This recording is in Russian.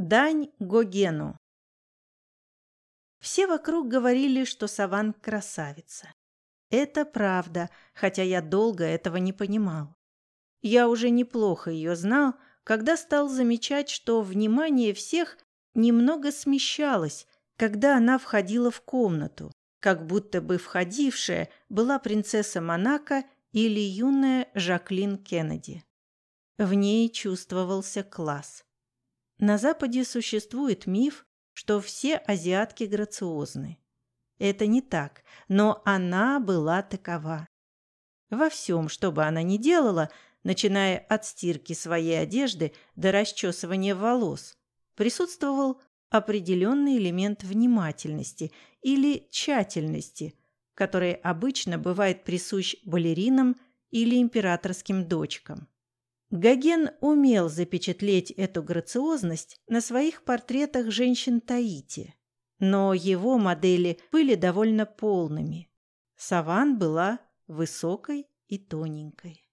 Дань Гогену. Все вокруг говорили, что Саван красавица. Это правда, хотя я долго этого не понимал. Я уже неплохо ее знал, когда стал замечать, что внимание всех немного смещалось, когда она входила в комнату, как будто бы входившая была принцесса Монако или юная Жаклин Кеннеди. В ней чувствовался класс. На Западе существует миф, что все азиатки грациозны. Это не так, но она была такова. Во всем, что бы она ни делала, начиная от стирки своей одежды до расчесывания волос, присутствовал определенный элемент внимательности или тщательности, который обычно бывает присущ балеринам или императорским дочкам. Гоген умел запечатлеть эту грациозность на своих портретах женщин Таити, но его модели были довольно полными. Саван была высокой и тоненькой.